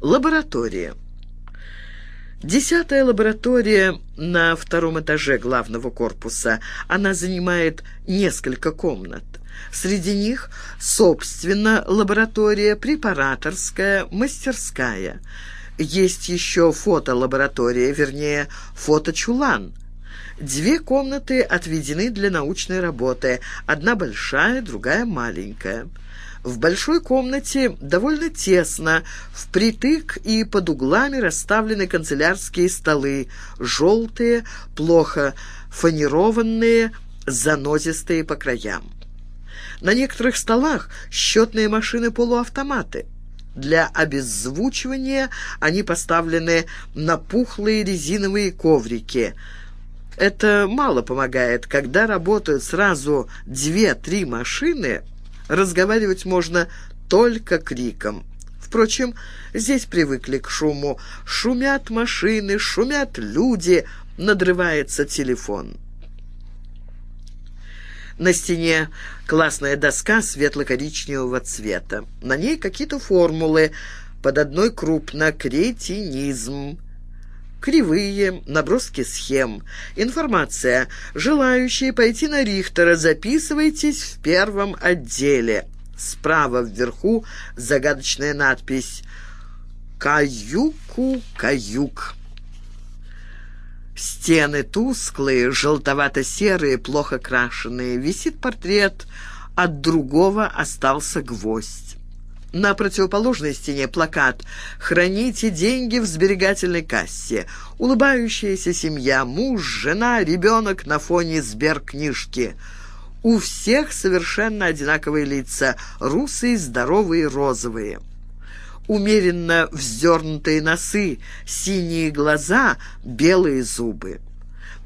Лаборатория. Десятая лаборатория на втором этаже главного корпуса. Она занимает несколько комнат. Среди них, собственно, лаборатория препараторская, мастерская. Есть еще фотолаборатория, вернее, фоточулан. Две комнаты отведены для научной работы, одна большая, другая маленькая. В большой комнате довольно тесно, впритык и под углами расставлены канцелярские столы, желтые, плохо фанерованные, занозистые по краям. На некоторых столах счетные машины-полуавтоматы. Для обеззвучивания они поставлены на пухлые резиновые коврики. Это мало помогает, когда работают сразу две-три машины – Разговаривать можно только криком. Впрочем, здесь привыкли к шуму. Шумят машины, шумят люди, надрывается телефон. На стене классная доска светло-коричневого цвета. На ней какие-то формулы, под одной крупно кретинизм. Кривые, наброски схем. Информация. Желающие пойти на Рихтера, записывайтесь в первом отделе. Справа вверху загадочная надпись «Каюку-каюк». Стены тусклые, желтовато-серые, плохо крашеные. Висит портрет, от другого остался гвоздь. На противоположной стене плакат «Храните деньги в сберегательной кассе». Улыбающаяся семья, муж, жена, ребенок на фоне сберкнижки. У всех совершенно одинаковые лица, русые, здоровые, розовые. Умеренно вздернутые носы, синие глаза, белые зубы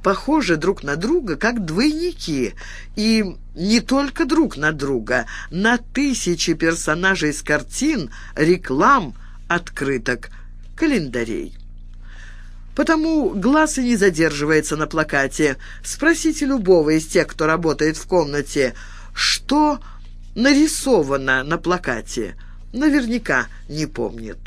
похожи друг на друга, как двойники, и не только друг на друга, на тысячи персонажей с картин, реклам, открыток, календарей. Потому глаз и не задерживается на плакате. Спросите любого из тех, кто работает в комнате, что нарисовано на плакате. Наверняка не помнит.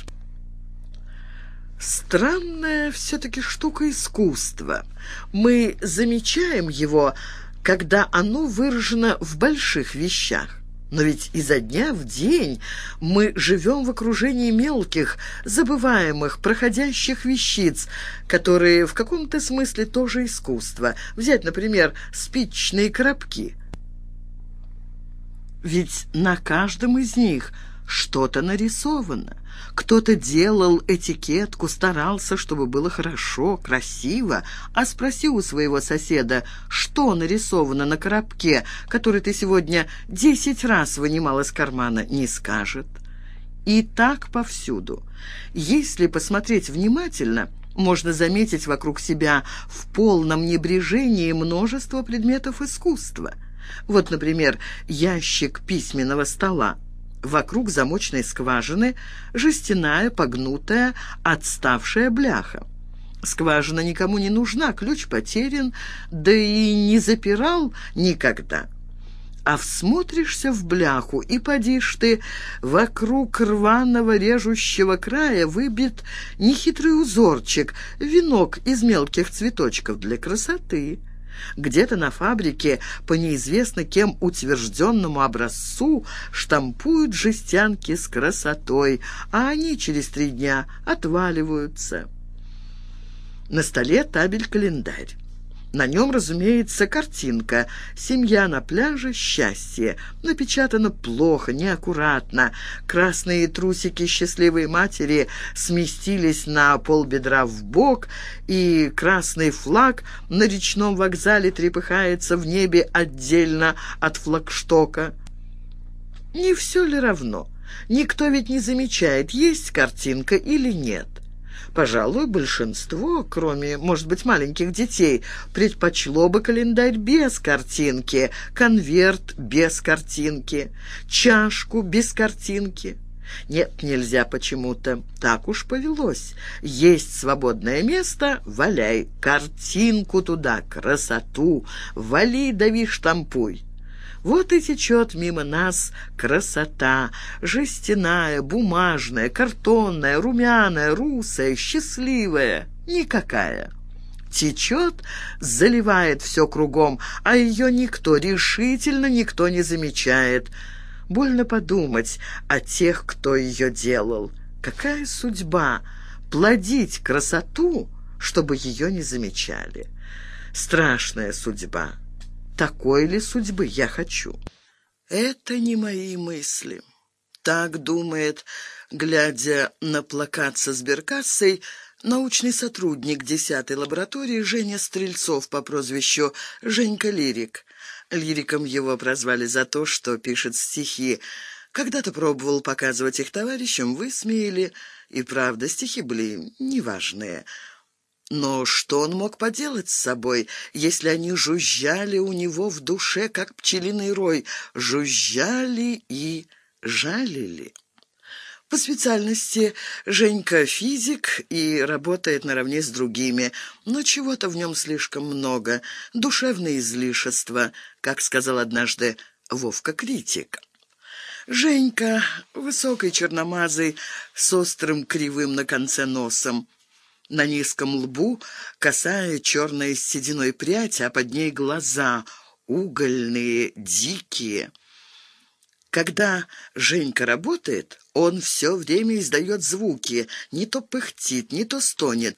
Странная все-таки штука искусства. Мы замечаем его, когда оно выражено в больших вещах. Но ведь изо дня в день мы живем в окружении мелких, забываемых, проходящих вещиц, которые в каком-то смысле тоже искусство. Взять, например, спичные коробки. Ведь на каждом из них – что-то нарисовано. Кто-то делал этикетку, старался, чтобы было хорошо, красиво. А спроси у своего соседа, что нарисовано на коробке, который ты сегодня десять раз вынимал из кармана, не скажет. И так повсюду. Если посмотреть внимательно, можно заметить вокруг себя в полном небрежении множество предметов искусства. Вот, например, ящик письменного стола. Вокруг замочной скважины жестяная, погнутая, отставшая бляха. Скважина никому не нужна, ключ потерян, да и не запирал никогда. А всмотришься в бляху, и подишь ты, вокруг рваного режущего края выбит нехитрый узорчик, венок из мелких цветочков для красоты. Где-то на фабрике по неизвестно кем утвержденному образцу штампуют жестянки с красотой, а они через три дня отваливаются. На столе табель-календарь. На нем, разумеется, картинка «Семья на пляже. Счастье». Напечатано плохо, неаккуратно. Красные трусики счастливой матери сместились на полбедра в бок, и красный флаг на речном вокзале трепыхается в небе отдельно от флагштока. Не все ли равно? Никто ведь не замечает, есть картинка или нет. Пожалуй, большинство, кроме, может быть, маленьких детей, предпочло бы календарь без картинки, конверт без картинки, чашку без картинки. Нет, нельзя почему-то. Так уж повелось. Есть свободное место — валяй. Картинку туда, красоту. Вали, дави, штампуй. Вот и течет мимо нас красота, жестяная, бумажная, картонная, румяная, русая, счастливая, никакая. Течет, заливает все кругом, а ее никто, решительно никто не замечает. Больно подумать о тех, кто ее делал. Какая судьба плодить красоту, чтобы ее не замечали. Страшная судьба. Такой ли судьбы я хочу? Это не мои мысли. Так думает, глядя на плакат со сберкассой, научный сотрудник 10-й лаборатории Женя Стрельцов по прозвищу Женька Лирик. Лириком его прозвали за то, что пишет стихи. Когда-то пробовал показывать их товарищам, высмеяли, и правда, стихи были неважные – но что он мог поделать с собой, если они жужжали у него в душе, как пчелиный рой, жужжали и жалили? По специальности Женька физик и работает наравне с другими, но чего-то в нем слишком много, душевное излишество, как сказал однажды Вовка-критик. Женька, высокий черномазый, с острым кривым на конце носом, на низком лбу косая черная сединой прядь, а под ней глаза угольные, дикие. Когда Женька работает, он все время издает звуки, не то пыхтит, не то стонет.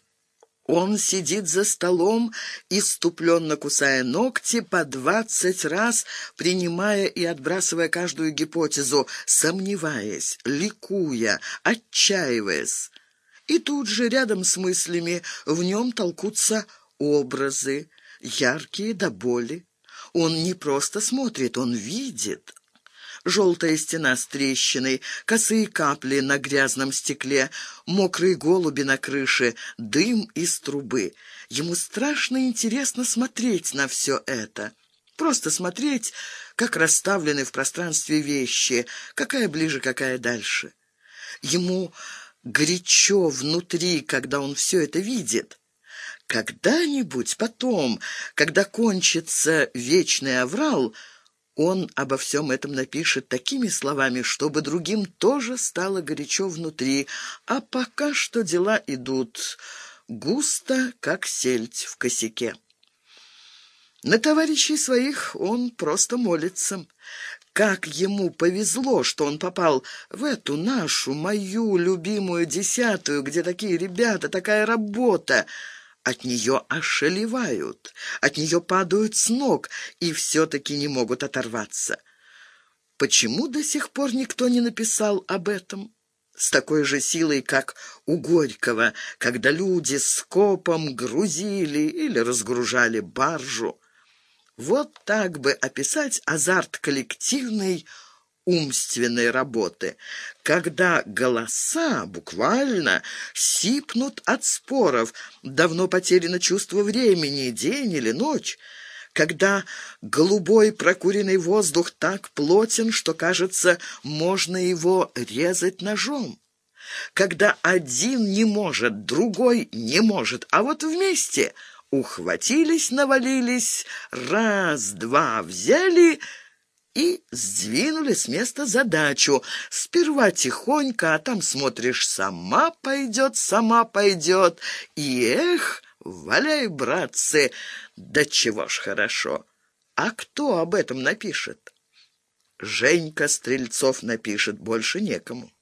Он сидит за столом, иступленно кусая ногти, по двадцать раз принимая и отбрасывая каждую гипотезу, сомневаясь, ликуя, отчаиваясь. И тут же, рядом с мыслями, в нем толкутся образы, яркие до боли. Он не просто смотрит, он видит. Желтая стена с трещиной, косые капли на грязном стекле, мокрые голуби на крыше, дым из трубы. Ему страшно интересно смотреть на все это. Просто смотреть, как расставлены в пространстве вещи, какая ближе, какая дальше. Ему горячо внутри, когда он все это видит. Когда-нибудь потом, когда кончится вечный аврал, он обо всем этом напишет такими словами, чтобы другим тоже стало горячо внутри, а пока что дела идут густо, как сельдь в косяке. На товарищей своих он просто молится. Как ему повезло, что он попал в эту нашу, мою любимую десятую, где такие ребята, такая работа. От нее ошелевают, от нее падают с ног и все-таки не могут оторваться. Почему до сих пор никто не написал об этом? С такой же силой, как у Горького, когда люди скопом грузили или разгружали баржу. Вот так бы описать азарт коллективной умственной работы, когда голоса буквально сипнут от споров, давно потеряно чувство времени, день или ночь, когда голубой прокуренный воздух так плотен, что, кажется, можно его резать ножом когда один не может, другой не может, а вот вместе ухватились, навалились, раз-два взяли и сдвинули с места задачу. Сперва тихонько, а там смотришь, сама пойдет, сама пойдет. И эх, валяй, братцы, да чего ж хорошо. А кто об этом напишет? Женька Стрельцов напишет, больше некому.